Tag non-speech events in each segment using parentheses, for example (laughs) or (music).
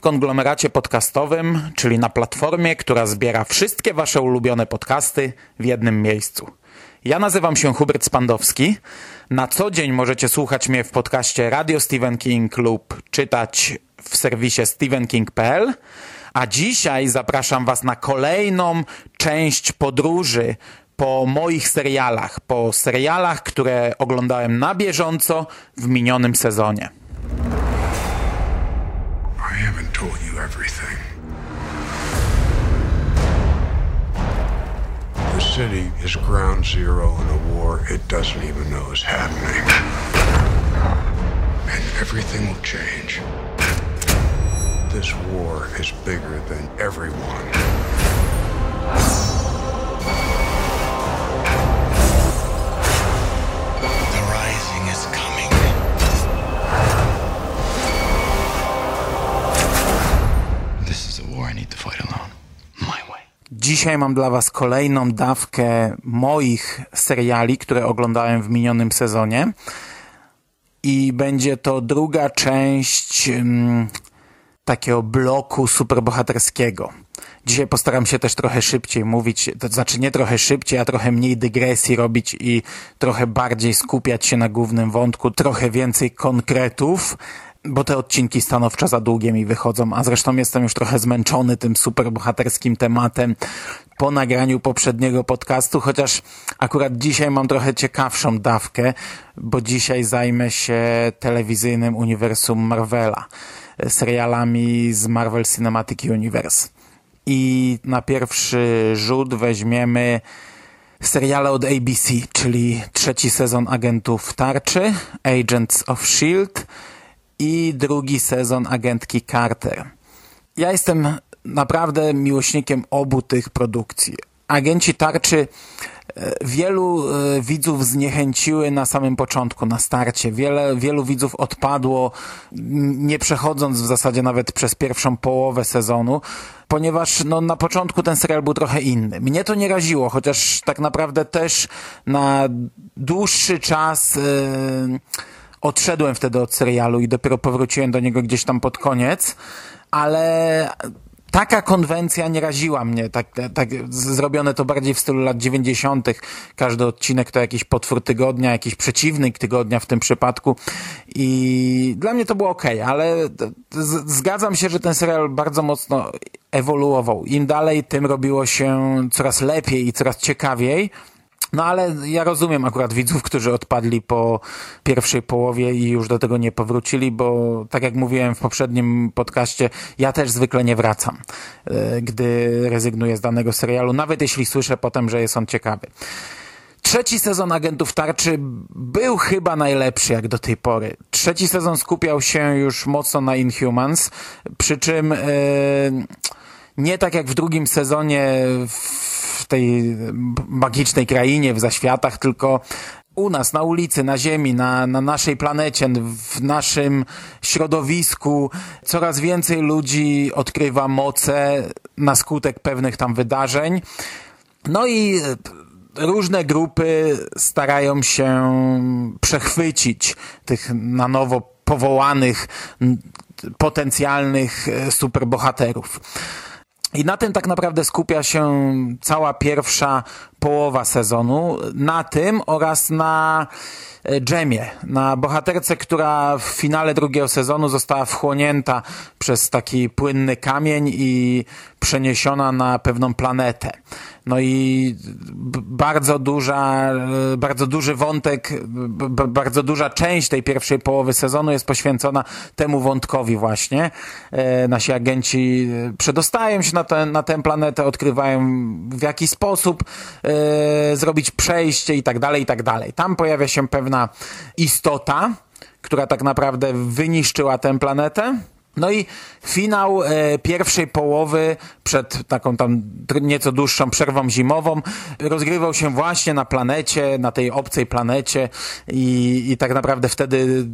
W konglomeracie podcastowym, czyli na platformie, która zbiera wszystkie Wasze ulubione podcasty w jednym miejscu. Ja nazywam się Hubert Spandowski. Na co dzień możecie słuchać mnie w podcaście Radio Stephen King lub czytać w serwisie stephenking.pl. A dzisiaj zapraszam Was na kolejną część podróży po moich serialach, po serialach, które oglądałem na bieżąco w minionym sezonie. Everything. The city is ground zero in a war it doesn't even know is happening. And everything will change. This war is bigger than everyone. Dzisiaj mam dla Was kolejną dawkę moich seriali, które oglądałem w minionym sezonie. I będzie to druga część mm, takiego bloku superbohaterskiego. Dzisiaj postaram się też trochę szybciej mówić, to znaczy nie trochę szybciej, a trochę mniej dygresji robić i trochę bardziej skupiać się na głównym wątku, trochę więcej konkretów, bo te odcinki stanowczo za długie mi wychodzą, a zresztą jestem już trochę zmęczony tym superbohaterskim tematem po nagraniu poprzedniego podcastu, chociaż akurat dzisiaj mam trochę ciekawszą dawkę, bo dzisiaj zajmę się telewizyjnym uniwersum Marvela, serialami z Marvel Cinematic Universe. I na pierwszy rzut weźmiemy seriale od ABC, czyli trzeci sezon Agentów Tarczy, Agents of S.H.I.E.L.D., i drugi sezon agentki Carter. Ja jestem naprawdę miłośnikiem obu tych produkcji. Agenci Tarczy e, wielu e, widzów zniechęciły na samym początku, na starcie. Wiele, wielu widzów odpadło, nie przechodząc w zasadzie nawet przez pierwszą połowę sezonu, ponieważ no, na początku ten serial był trochę inny. Mnie to nie raziło, chociaż tak naprawdę też na dłuższy czas... Yy, odszedłem wtedy od serialu i dopiero powróciłem do niego gdzieś tam pod koniec, ale taka konwencja nie raziła mnie, tak, tak zrobione to bardziej w stylu lat 90. Każdy odcinek to jakiś potwór tygodnia, jakiś przeciwnik tygodnia w tym przypadku i dla mnie to było ok, ale zgadzam się, że ten serial bardzo mocno ewoluował. Im dalej, tym robiło się coraz lepiej i coraz ciekawiej. No ale ja rozumiem akurat widzów, którzy odpadli po pierwszej połowie i już do tego nie powrócili, bo tak jak mówiłem w poprzednim podcaście, ja też zwykle nie wracam, gdy rezygnuję z danego serialu, nawet jeśli słyszę potem, że jest on ciekawy. Trzeci sezon Agentów Tarczy był chyba najlepszy jak do tej pory. Trzeci sezon skupiał się już mocno na Inhumans, przy czym yy, nie tak jak w drugim sezonie w tej magicznej krainie, w zaświatach, tylko u nas, na ulicy, na ziemi, na, na naszej planecie, w naszym środowisku coraz więcej ludzi odkrywa moce na skutek pewnych tam wydarzeń. No i różne grupy starają się przechwycić tych na nowo powołanych potencjalnych e, superbohaterów. I na tym tak naprawdę skupia się cała pierwsza połowa sezonu. Na tym oraz na e, Dżemie, na bohaterce, która w finale drugiego sezonu została wchłonięta przez taki płynny kamień i przeniesiona na pewną planetę. No i bardzo duża, e, bardzo duży wątek, bardzo duża część tej pierwszej połowy sezonu jest poświęcona temu wątkowi właśnie. E, Nasi agenci e, przedostają się na, tę na tę planetę, odkrywają w jaki sposób zrobić przejście i tak dalej, i tak dalej. Tam pojawia się pewna istota, która tak naprawdę wyniszczyła tę planetę. No i finał e, pierwszej połowy przed taką tam nieco dłuższą przerwą zimową rozgrywał się właśnie na planecie, na tej obcej planecie i, i tak naprawdę wtedy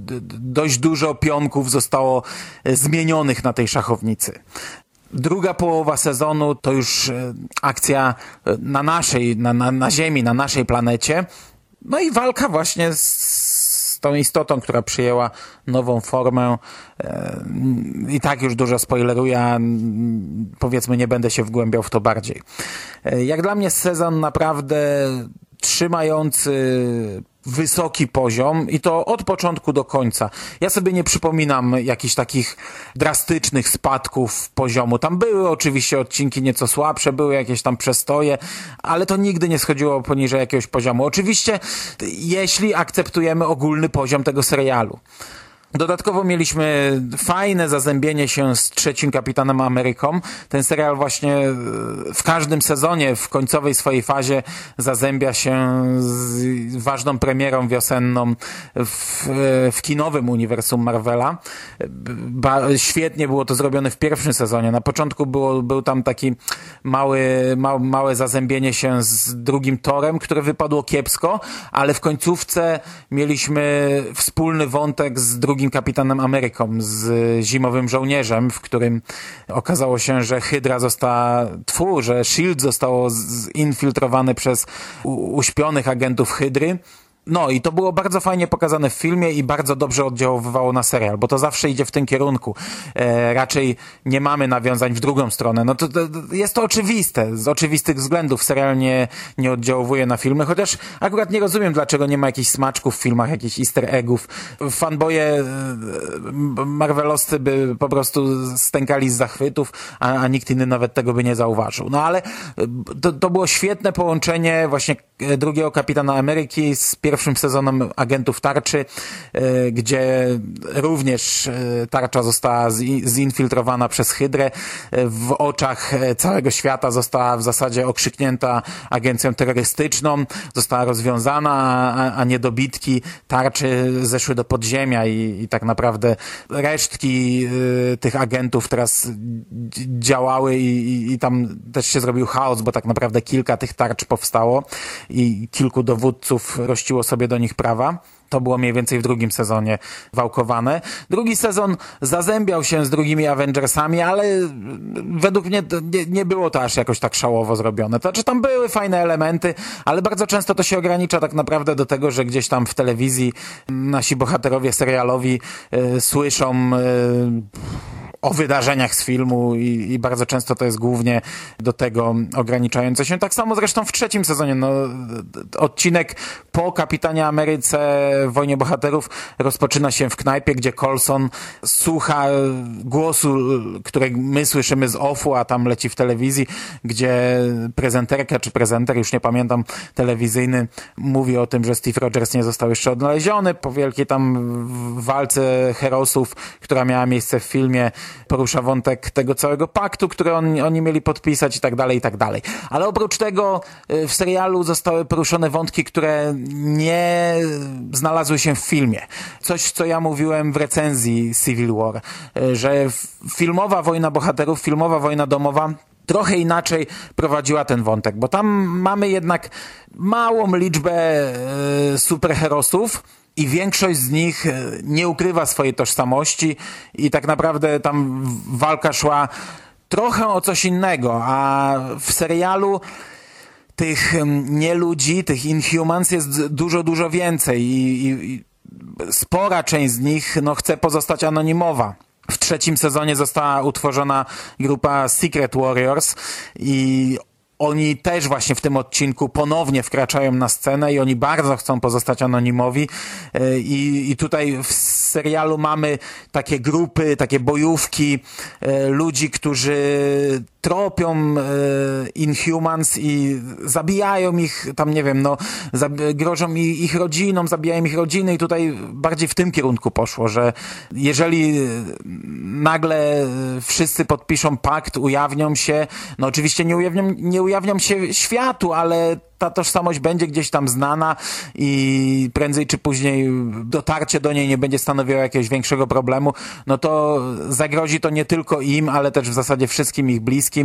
dość dużo pionków zostało e, zmienionych na tej szachownicy. Druga połowa sezonu to już e, akcja e, na naszej, na, na, na Ziemi, na naszej planecie. No i walka właśnie z tą istotą, która przyjęła nową formę. E, I tak już dużo spoileruję, powiedzmy nie będę się wgłębiał w to bardziej. E, Jak dla mnie sezon naprawdę trzymający wysoki poziom i to od początku do końca. Ja sobie nie przypominam jakichś takich drastycznych spadków poziomu. Tam były oczywiście odcinki nieco słabsze, były jakieś tam przestoje, ale to nigdy nie schodziło poniżej jakiegoś poziomu. Oczywiście, jeśli akceptujemy ogólny poziom tego serialu. Dodatkowo mieliśmy fajne zazębienie się z trzecim Kapitanem Ameryką. Ten serial właśnie e, w każdym sezonie, w końcowej swojej fazie zazębia się z ważną premierą wiosenną w, e, w kinowym uniwersum Marvela. Ba, świetnie było to zrobione w pierwszym sezonie. Na początku było, był tam taki mały, ma, małe zazębienie się z drugim Torem, które wypadło kiepsko, ale w końcówce mieliśmy wspólny wątek z drugim Kapitanem Ameryką, z Zimowym Żołnierzem, w którym okazało się, że Hydra została, tfu, że SHIELD zostało zinfiltrowane przez uśpionych agentów Hydry. No i to było bardzo fajnie pokazane w filmie i bardzo dobrze oddziaływało na serial, bo to zawsze idzie w tym kierunku. E, raczej nie mamy nawiązań w drugą stronę. No to, to jest to oczywiste, z oczywistych względów serial nie, nie oddziałuje na filmy, chociaż akurat nie rozumiem, dlaczego nie ma jakichś smaczków w filmach, jakichś easter eggów. Fanboje e, marvelowscy by po prostu stękali z zachwytów, a, a nikt inny nawet tego by nie zauważył. No ale e, to, to było świetne połączenie właśnie e, drugiego Kapitana Ameryki z pierwszym sezonem Agentów Tarczy, e, gdzie również e, tarcza została zi- zinfiltrowana przez Hydrę. E, W oczach całego świata została w zasadzie okrzyknięta agencją terrorystyczną, została rozwiązana, a, niedobitki tarczy zeszły do podziemia i, i tak naprawdę resztki tych agentów teraz dz- działały i, i, i tam też się zrobił chaos, bo tak naprawdę kilka tych tarcz powstało i kilku dowódców rościło sobie do nich prawa. To było mniej więcej w drugim sezonie wałkowane. Drugi sezon zazębiał się z drugimi Avengersami, ale według mnie nie, nie było to aż jakoś tak szałowo zrobione. To znaczy tam były fajne elementy, ale bardzo często to się ogranicza tak naprawdę do tego, że gdzieś tam w telewizji nasi bohaterowie serialowi y, słyszą y, o wydarzeniach z filmu i, i bardzo często to jest głównie do tego ograniczające się. Tak samo zresztą w trzecim sezonie. No, odcinek po Kapitanie Ameryce w Wojnie Bohaterów rozpoczyna się w knajpie, gdzie Colson słucha głosu, który my słyszymy z offu, a tam leci w telewizji, gdzie prezenterka czy prezenter, już nie pamiętam, telewizyjny mówi o tym, że Steve Rogers nie został jeszcze odnaleziony po wielkiej tam walce herosów, która miała miejsce w filmie porusza wątek tego całego paktu, który on, oni mieli podpisać i tak dalej, i tak dalej. Ale oprócz tego y, w serialu zostały poruszone wątki, które nie znalazły się w filmie. Coś, co ja mówiłem w recenzji Civil War, y, że filmowa wojna bohaterów, filmowa wojna domowa trochę inaczej prowadziła ten wątek, bo tam mamy jednak małą liczbę e, superherosów, i większość z nich e, nie ukrywa swojej tożsamości i tak naprawdę tam walka szła trochę o coś innego, a w serialu tych nieludzi, tych Inhumans jest dużo, dużo więcej i, i, i spora część z nich no, chce pozostać anonimowa. W trzecim sezonie została utworzona grupa Secret Warriors i oni też właśnie w tym odcinku ponownie wkraczają na scenę i oni bardzo chcą pozostać anonimowi. E, i, i tutaj w serialu mamy takie grupy, takie bojówki e, ludzi, którzy tropią e, Inhumans i zabijają ich, tam nie wiem, no, grożą ich rodzinom, zabijają ich rodziny i tutaj bardziej w tym kierunku poszło, że jeżeli e, nagle e, wszyscy podpiszą pakt, ujawnią się, no oczywiście nie ujawnią, nie ujawnią się światu, ale ta tożsamość będzie gdzieś tam znana i prędzej czy później dotarcie do niej nie będzie stanowiło jakiegoś większego problemu, no to zagrozi to nie tylko im, ale też w zasadzie wszystkim ich bliskim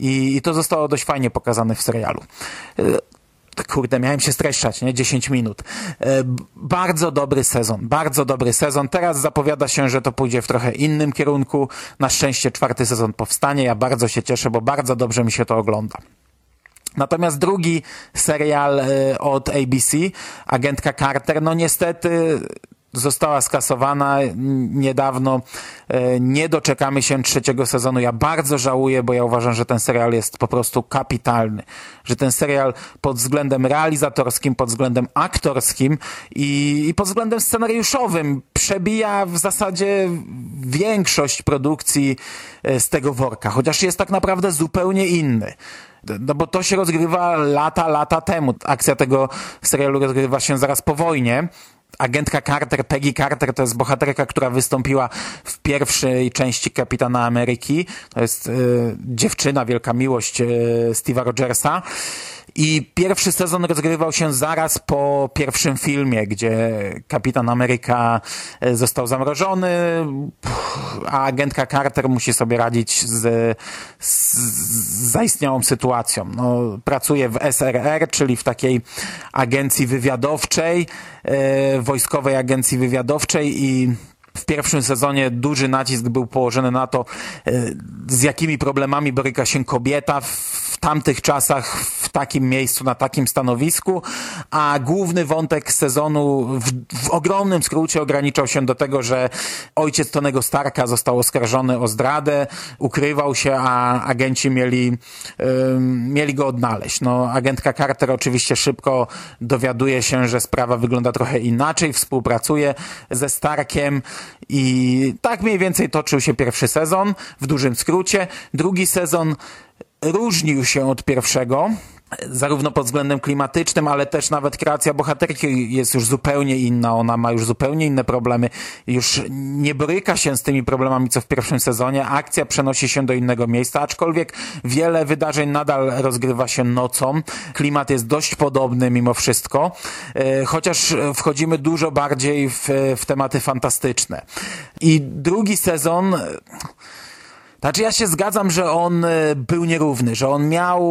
i, i to zostało dość fajnie pokazane w serialu. E, Kurde, miałem się streszczać, nie? 10 minut. E, bardzo dobry sezon, bardzo dobry sezon. Teraz zapowiada się, że to pójdzie w trochę innym kierunku. Na szczęście czwarty sezon powstanie. Ja bardzo się cieszę, bo bardzo dobrze mi się to ogląda. Natomiast drugi serial e, od ABC, Agentka Carter, no niestety została skasowana niedawno. E, Nie doczekamy się trzeciego sezonu. Ja bardzo żałuję, bo ja uważam, że ten serial jest po prostu kapitalny. Że ten serial pod względem realizatorskim, pod względem aktorskim i, i pod względem scenariuszowym przebija w zasadzie większość produkcji e, z tego worka, chociaż jest tak naprawdę zupełnie inny. No bo to się rozgrywa lata, lata temu. Akcja tego serialu rozgrywa się zaraz po wojnie. Agentka Carter, Peggy Carter, to jest bohaterka, która wystąpiła w pierwszej części Kapitana Ameryki. To jest e, dziewczyna, wielka miłość e, Steve'a Rogersa. I pierwszy sezon rozgrywał się zaraz po pierwszym filmie, gdzie Kapitan Ameryka e, został zamrożony, a agentka Carter musi sobie radzić z, z, zaistniałą sytuacją. No, pracuje w SRR, czyli w takiej agencji wywiadowczej, e, wojskowej agencji wywiadowczej i w pierwszym sezonie duży nacisk był położony na to, e, z jakimi problemami boryka się kobieta w tamtych czasach, w takim miejscu, na takim stanowisku, a główny wątek sezonu w, w ogromnym skrócie ograniczał się do tego, że ojciec Tonego Starka został oskarżony o zdradę, ukrywał się, a agenci mieli, ym, mieli go odnaleźć. No, agentka Carter oczywiście szybko dowiaduje się, że sprawa wygląda trochę inaczej, współpracuje ze Starkiem i tak mniej więcej toczył się pierwszy sezon, w dużym skrócie. Drugi sezon różnił się od pierwszego, zarówno pod względem klimatycznym, ale też nawet kreacja bohaterki jest już zupełnie inna, ona ma już zupełnie inne problemy, już nie boryka się z tymi problemami, co w pierwszym sezonie, akcja przenosi się do innego miejsca, aczkolwiek wiele wydarzeń nadal rozgrywa się nocą, klimat jest dość podobny mimo wszystko, e, chociaż wchodzimy dużo bardziej w, w tematy fantastyczne. I drugi sezon znaczy ja się zgadzam, że on e, był nierówny, że on miał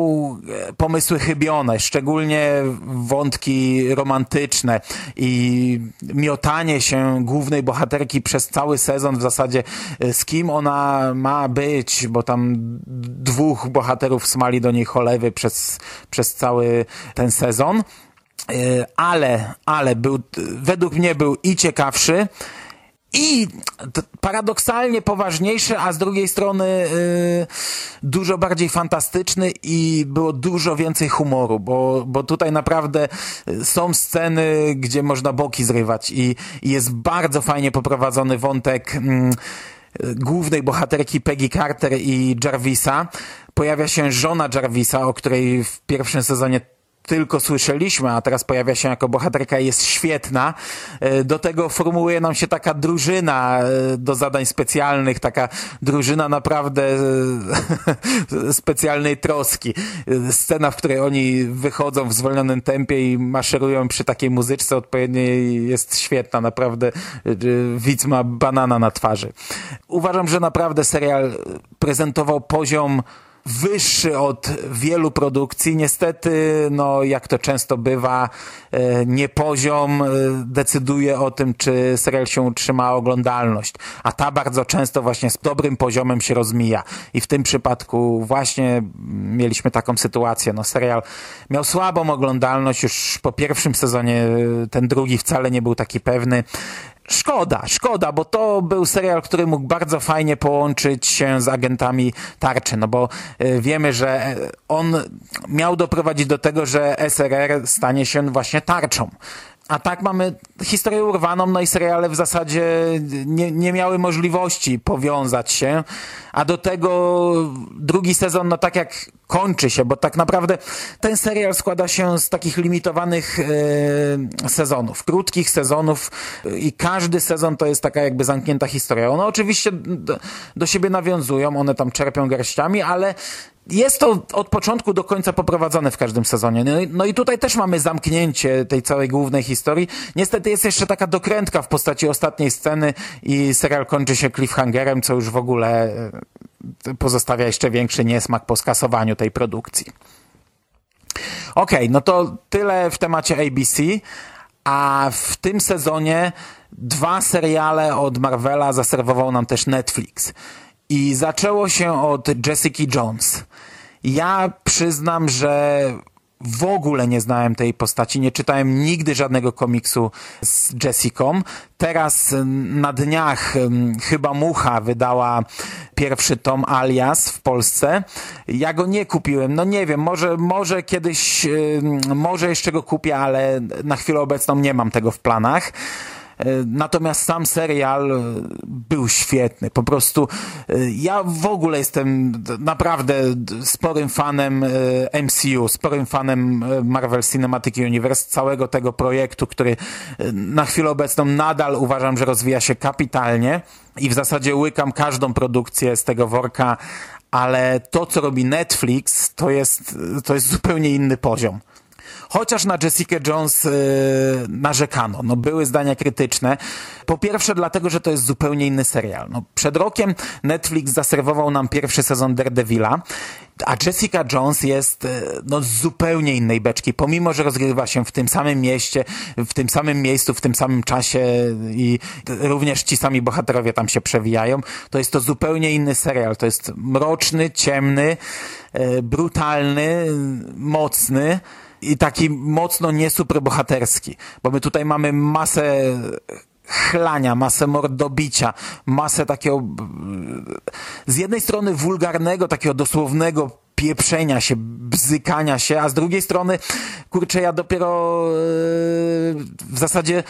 e, pomysły chybione, szczególnie wątki romantyczne i miotanie się głównej bohaterki przez cały sezon w zasadzie e, z kim ona ma być, bo tam dwóch bohaterów smali do niej cholewy przez, przez cały ten sezon. Ale, ale był, według mnie był i ciekawszy, i paradoksalnie poważniejszy, a z drugiej strony y, dużo bardziej fantastyczny i było dużo więcej humoru, bo, bo tutaj naprawdę y, są sceny, gdzie można boki zrywać i, i jest bardzo fajnie poprowadzony wątek mm, głównej bohaterki Peggy Carter i Jarvisa. Pojawia się żona Jarvisa, o której w pierwszym sezonie tylko słyszeliśmy, a teraz pojawia się jako bohaterka jest świetna. E, Do tego formułuje nam się taka drużyna e, do zadań specjalnych, taka drużyna naprawdę e, (laughs) specjalnej troski. Scena, w której oni wychodzą w zwolnionym tempie i maszerują przy takiej muzyczce odpowiedniej jest świetna, naprawdę widz ma banana na twarzy. Uważam, że naprawdę serial prezentował poziom wyższy od wielu produkcji. Niestety, no jak to często bywa, e, nie poziom e, decyduje o tym, czy serial się utrzyma oglądalność, a ta bardzo często właśnie z dobrym poziomem się rozmija. I w tym przypadku właśnie mieliśmy taką sytuację. No serial miał słabą oglądalność już po pierwszym sezonie, e, ten drugi wcale nie był taki pewny. Szkoda, szkoda, bo to był serial, który mógł bardzo fajnie połączyć się z agentami tarczy, no bo y, wiemy, że y, on miał doprowadzić do tego, że SRR stanie się właśnie tarczą. A tak mamy historię urwaną, no i seriale w zasadzie nie, nie miały możliwości powiązać się, a do tego drugi sezon, no tak jak kończy się, bo tak naprawdę ten serial składa się z takich limitowanych e, sezonów, krótkich sezonów i każdy sezon to jest taka jakby zamknięta historia. One oczywiście do, do siebie nawiązują, one tam czerpią garściami, ale jest to od początku do końca poprowadzone w każdym sezonie. No, no, i tutaj też mamy zamknięcie tej całej głównej historii. Niestety jest jeszcze taka dokrętka w postaci ostatniej sceny i serial kończy się cliffhangerem, co już w ogóle e, pozostawia jeszcze większy niesmak po skasowaniu tej produkcji. Okej, okay, no to tyle w temacie ABC, a w tym sezonie dwa seriale od Marvela zaserwował nam też Netflix. I zaczęło się od Jessica Jones. Ja przyznam, że w ogóle nie znałem tej postaci, nie czytałem nigdy żadnego komiksu z Jessicą. Teraz na dniach chyba Mucha wydała pierwszy tom Alias w Polsce. Ja go nie kupiłem, no nie wiem, może, może kiedyś, może jeszcze go kupię, ale na chwilę obecną nie mam tego w planach. E, natomiast sam serial e, był świetny. Po prostu e, ja w ogóle jestem naprawdę sporym fanem MCU, sporym fanem Marvel Cinematic Universe, całego tego projektu, który na chwilę obecną nadal uważam, że rozwija się kapitalnie i w zasadzie łykam każdą produkcję z tego worka, ale to, co robi Netflix, to jest, to jest zupełnie inny poziom. Chociaż na Jessica Jones yy, narzekano, no były zdania krytyczne. Po pierwsze dlatego, że to jest zupełnie inny serial. No, przed rokiem Netflix zaserwował nam pierwszy sezon Daredevila, a Jessica Jones jest y, no, z zupełnie innej beczki, pomimo, że rozgrywa się w tym samym mieście, w tym samym miejscu, w tym samym czasie i również ci sami bohaterowie tam się przewijają, to jest to zupełnie inny serial. To jest mroczny, ciemny, y, brutalny, mocny, i taki mocno niesuperbohaterski, bo my tutaj mamy masę chlania, masę mordobicia, masę takiego z jednej strony wulgarnego, takiego dosłownego pieprzenia się, bzykania się, a z drugiej strony, kurczę, ja dopiero e, w zasadzie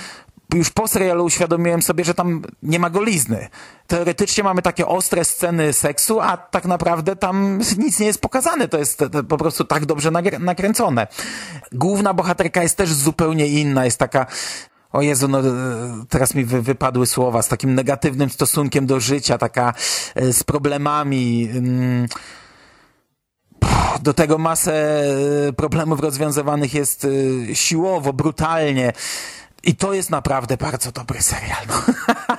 już po serialu uświadomiłem sobie, że tam nie ma golizny. Teoretycznie mamy takie ostre sceny seksu, a tak naprawdę tam nic nie jest pokazane. To jest po prostu tak dobrze nakręcone. Główna bohaterka jest też zupełnie inna, jest taka o Jezu, no teraz mi wy, wypadły słowa, z takim negatywnym stosunkiem do życia, taka e, z problemami. Mm, do tego masę e, problemów rozwiązywanych jest e, siłowo, brutalnie. I to jest naprawdę bardzo dobry serial. No.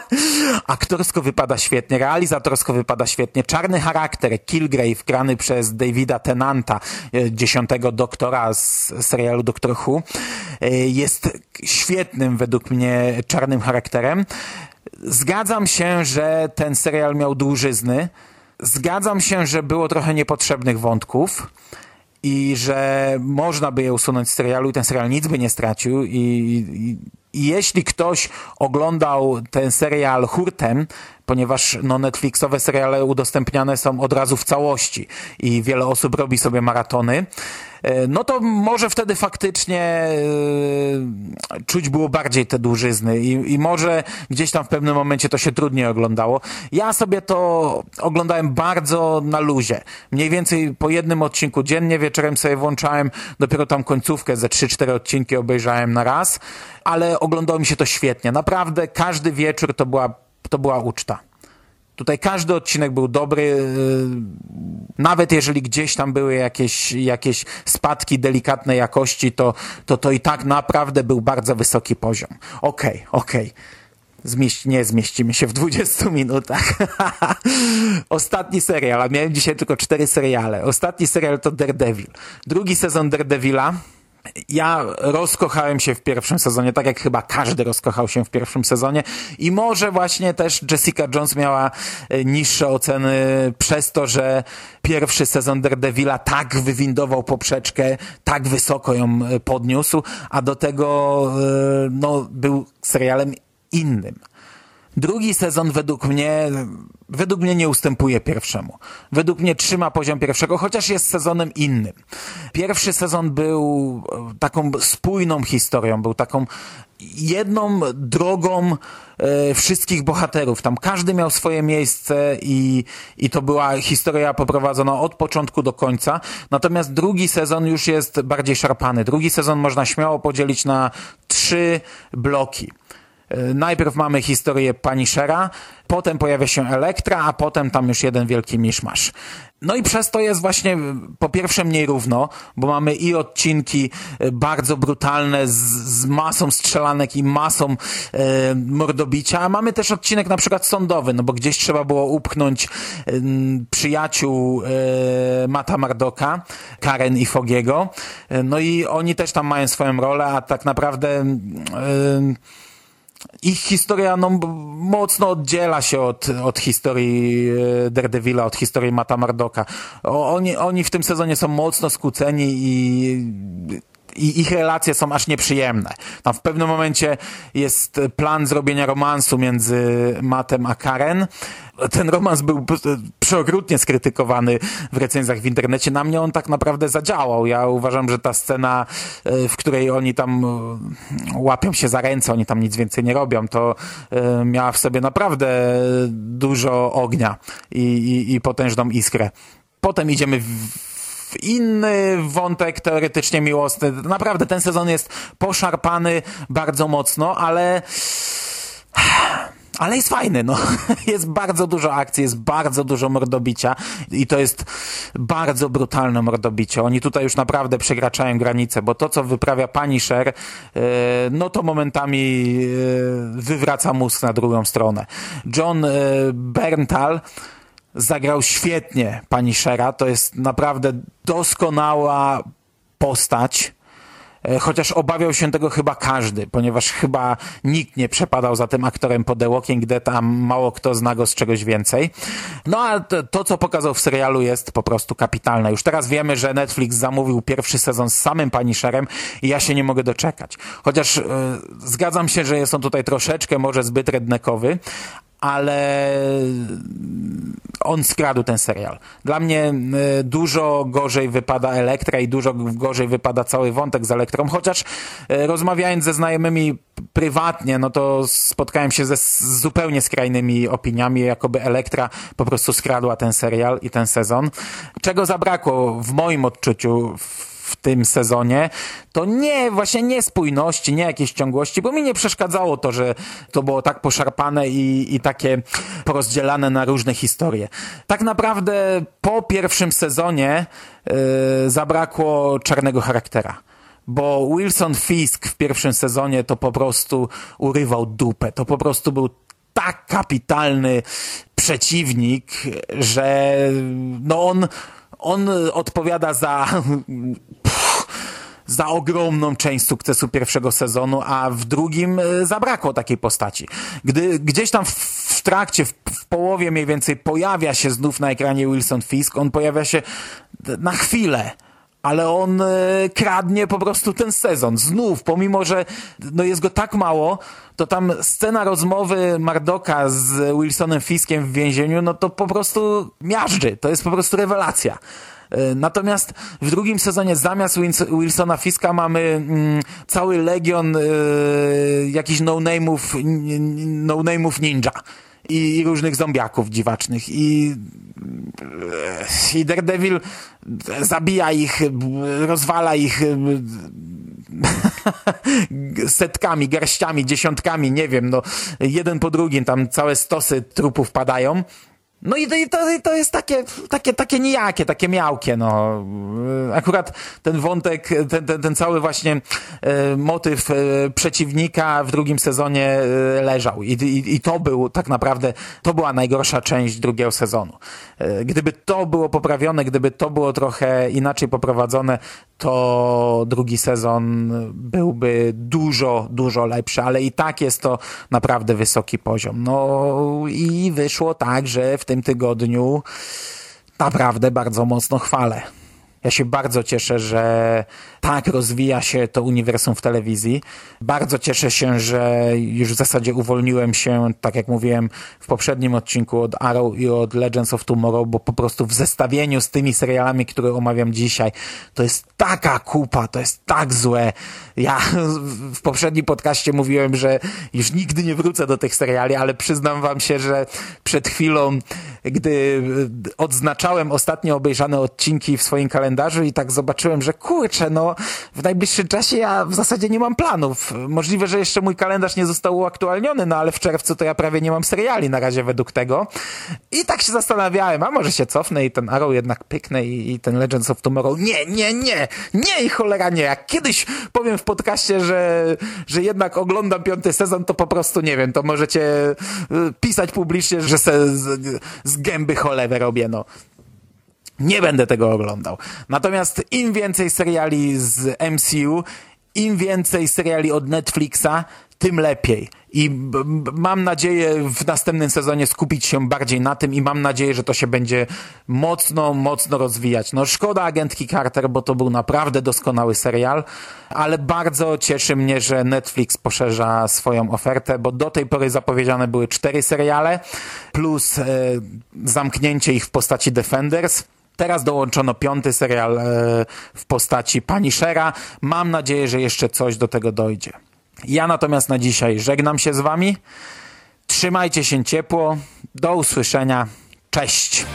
(laughs) Aktorsko wypada świetnie, realizatorsko wypada świetnie. Czarny charakter, Kilgrave, grany przez Davida Tenanta, e, dziesiątego doktora z serialu Doctor Who, e, jest świetnym według mnie czarnym charakterem. Zgadzam się, że ten serial miał dłużyzny. Zgadzam się, że było trochę niepotrzebnych wątków i że można by je usunąć z serialu i ten serial nic by nie stracił. I, i, i jeśli ktoś oglądał ten serial hurtem, ponieważ no, Netflixowe seriale udostępniane są od razu w całości i wiele osób robi sobie maratony, e, no to może wtedy faktycznie e, czuć było bardziej te dłużyzny i, i może gdzieś tam w pewnym momencie to się trudniej oglądało. Ja sobie to oglądałem bardzo na luzie. Mniej więcej po jednym odcinku dziennie, wieczorem sobie włączałem, dopiero tam końcówkę ze 3-4 odcinki obejrzałem na raz, ale oglądało mi się to świetnie. Naprawdę każdy wieczór to była to była uczta. Tutaj każdy odcinek był dobry, yy, nawet jeżeli gdzieś tam były jakieś, jakieś spadki delikatnej jakości, to, to to i tak naprawdę był bardzo wysoki poziom. Okej, okay, okej. Okay. Zmieści, nie zmieścimy się w 20 minutach. (laughs) Ostatni serial, a miałem dzisiaj tylko cztery seriale. Ostatni serial to Daredevil. Drugi sezon Daredevila. Ja rozkochałem się w pierwszym sezonie, tak jak chyba każdy rozkochał się w pierwszym sezonie i może właśnie też Jessica Jones miała e, niższe oceny przez to, że pierwszy sezon Daredevila tak wywindował poprzeczkę, tak wysoko ją e, podniósł, a do tego e, no, był serialem innym. Drugi sezon według mnie, według mnie nie ustępuje pierwszemu. Według mnie trzyma poziom pierwszego, chociaż jest sezonem innym. Pierwszy sezon był e, taką spójną historią, był taką jedną drogą e, wszystkich bohaterów. Tam każdy miał swoje miejsce i, i to była historia poprowadzona od początku do końca. Natomiast drugi sezon już jest bardziej szarpany. Drugi sezon można śmiało podzielić na trzy bloki. E, najpierw mamy historię Punishera, potem pojawia się Elektra, a potem tam już jeden wielki miszmasz. No i przez to jest właśnie po pierwsze mniej równo, bo mamy i odcinki e, bardzo brutalne z, z masą strzelanek i masą e, mordobicia, a mamy też odcinek na przykład sądowy, no bo gdzieś trzeba było upchnąć e, przyjaciół e, Mata Mardoka, Karen i Fogiego. E, no i oni też tam mają swoją rolę, a tak naprawdę e, ich historia no, mocno oddziela się od, od historii e, Daredevila, od historii Mata Mardoka. Oni, oni w tym sezonie są mocno skłóceni i i ich relacje są aż nieprzyjemne. Tam w pewnym momencie jest plan zrobienia romansu między Mattem a Karen. Ten romans był przeokrutnie skrytykowany w recenzjach w internecie. Na mnie on tak naprawdę zadziałał. Ja uważam, że ta scena, e, w której oni tam e, łapią się za ręce, oni tam nic więcej nie robią, to e, miała w sobie naprawdę dużo ognia i, i, i potężną iskrę. Potem idziemy w inny wątek teoretycznie miłosny. Naprawdę ten sezon jest poszarpany bardzo mocno, ale ale jest fajny, no. (laughs) Jest bardzo dużo akcji, jest bardzo dużo mordobicia i to jest bardzo brutalne mordobicie. Oni tutaj już naprawdę przekraczają granice, bo to, co wyprawia pani Sher, no to momentami e, wywraca mózg na drugą stronę. John e, Berntal zagrał świetnie pani Shera. To jest naprawdę doskonała postać. E, chociaż obawiał się tego chyba każdy, ponieważ chyba nikt nie przepadał za tym aktorem po The Walking Dead, a mało kto zna go z czegoś więcej. No a to, to, co pokazał w serialu jest po prostu kapitalne. Już teraz wiemy, że Netflix zamówił pierwszy sezon z samym Punisherem i ja się nie mogę doczekać. Chociaż yy, zgadzam się, że jest on tutaj troszeczkę może zbyt rednekowy, ale on skradł ten serial. Dla mnie dużo gorzej wypada Elektra i dużo gorzej wypada cały wątek z Elektrą, chociaż e, rozmawiając ze znajomymi prywatnie, no to spotkałem się ze zupełnie skrajnymi opiniami, jakoby Elektra po prostu skradła ten serial i ten sezon. Czego zabrakło w moim odczuciu w tym sezonie, to nie, właśnie nie spójności, nie jakiejś ciągłości, bo mi nie przeszkadzało to, że to było tak poszarpane i, i takie porozdzielane na różne historie. Tak naprawdę po pierwszym sezonie yy, zabrakło czarnego charaktera bo Wilson Fisk w pierwszym sezonie to po prostu urywał dupę. To po prostu był tak kapitalny przeciwnik, że no on on odpowiada za (laughs) za ogromną część sukcesu pierwszego sezonu, a w drugim e, zabrakło takiej postaci. Gdy gdzieś tam w trakcie, w, w, połowie mniej więcej pojawia się znów na ekranie Wilson Fisk, on pojawia się na chwilę ale on e, kradnie po prostu ten sezon. Znów, pomimo, że no jest go tak mało, to tam scena rozmowy Mardoka z Wilsonem Fiskiem w więzieniu, no to po prostu miażdży. To jest po prostu rewelacja. E, natomiast w drugim sezonie zamiast Wilsona Fiska mamy mm, cały legion y, jakichś no-name'ów no ninja i, różnych zombiaków dziwacznych. I i Daredevil zabija ich, rozwala ich (laughs) setkami, garściami, dziesiątkami, nie wiem, no jeden po drugim tam całe stosy trupów padają No i to, to jest takie, takie, takie nijakie, takie miałkie, no. Akurat ten wątek, ten, ten, ten cały właśnie e, motyw e, przeciwnika w drugim sezonie e, leżał I, i, i to był tak naprawdę, to była najgorsza część drugiego sezonu. E, gdyby to było poprawione, gdyby to było trochę inaczej poprowadzone, to drugi sezon byłby dużo, dużo lepszy, ale i tak jest to naprawdę wysoki poziom. No i wyszło tak, że w tym tygodniu naprawdę bardzo mocno chwalę. Ja się bardzo cieszę, że tak rozwija się to uniwersum w telewizji. Bardzo cieszę się, że już w zasadzie uwolniłem się, tak jak mówiłem w poprzednim odcinku, od Arrow i od Legends of Tomorrow, bo po prostu w zestawieniu z tymi serialami, które omawiam dzisiaj, to jest taka kupa, to jest tak złe. Ja (laughs) w poprzednim podcaście mówiłem, że już nigdy nie wrócę do tych seriali, ale przyznam wam się, że przed chwilą, gdy odznaczałem ostatnio obejrzane odcinki w swoim kalendarzu i tak zobaczyłem, że kurczę, no w najbliższym czasie ja w zasadzie nie mam planów. Możliwe, że jeszcze mój kalendarz nie został uaktualniony, no ale w czerwcu to ja prawie nie mam seriali na razie według tego. I tak się zastanawiałem, a może się cofnę i ten Arrow jednak pyknę i, i ten Legends of Tomorrow. Nie, nie, nie, nie i cholera nie. Jak kiedyś powiem w podcaście, że, że jednak oglądam piąty sezon, to po prostu nie wiem, to możecie y, pisać publicznie, że se z, z gęby cholewę robię, no. Nie będę tego oglądał. Natomiast im więcej seriali z MCU, im więcej seriali od Netflixa, tym lepiej. I mam nadzieję w następnym sezonie skupić się bardziej na tym i mam nadzieję, że to się będzie mocno, mocno rozwijać. No szkoda agentki Carter, bo to był naprawdę doskonały serial, ale bardzo cieszy mnie, że Netflix poszerza swoją ofertę, bo do tej pory zapowiedziane były cztery seriale, plus e, zamknięcie ich w postaci Defenders. Teraz dołączono piąty serial e, w postaci Punishera. Mam nadzieję, że jeszcze coś do tego dojdzie. Ja natomiast na dzisiaj żegnam się z wami. Trzymajcie się ciepło. Do usłyszenia. Cześć.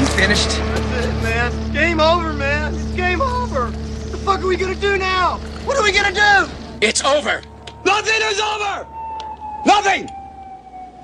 You finished? Man, game over, man. It's game over. What the fuck are we gonna do now? What are we gonna do? It's over. Nothing is over! Nothing!